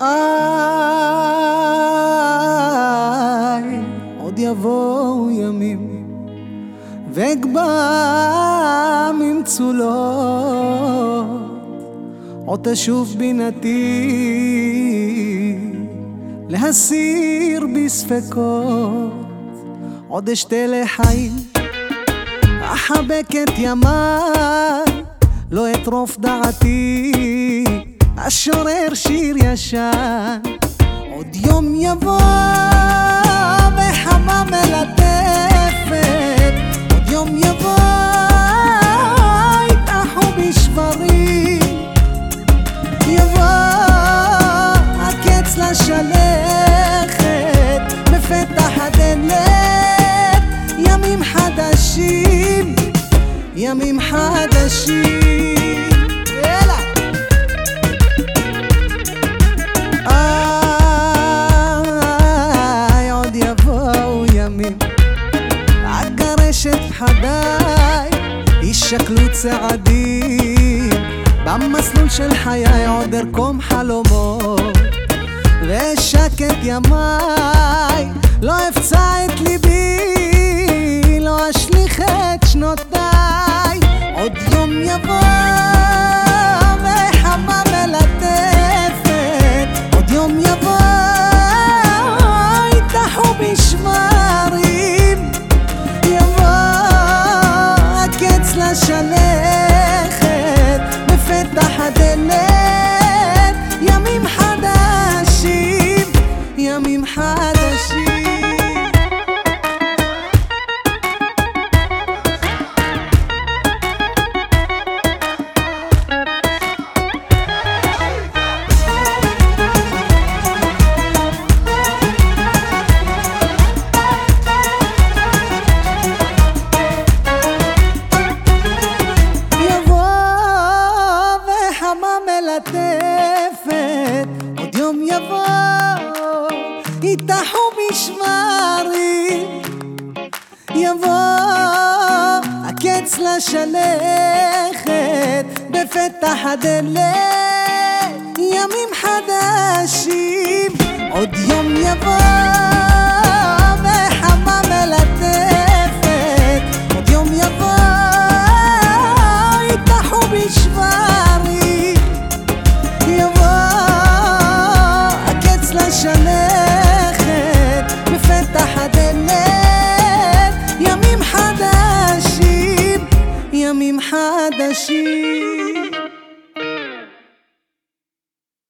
איי, עוד יבואו ימים ואגבע ממצולות עוד תשוב בינתי להסיר בי ספקות עוד אשתה לחיים אחבק את ימיי לא אטרוף דעתי אשורר שיר ישן עוד יום יבוא וחמה מלטפת. עוד יום יבוא יטחו בשברים. יבוא הקץ לשלכת בפתח הדלת. ימים חדשים ימים חדשים פחדיי יישקלו צעדים. במסלול של חיי עוד ארקום חלומות. ואשקט ימיי לא אפצע את ליבי לא אשליך את שנותיי. עוד יום יבוא וחמה מלטפת. עוד יום יבוא יטחו בשמרים יבוא הקץ לשלכת בפתח הדלת. ימים חדשים עוד יום יבוא ميم حدا شي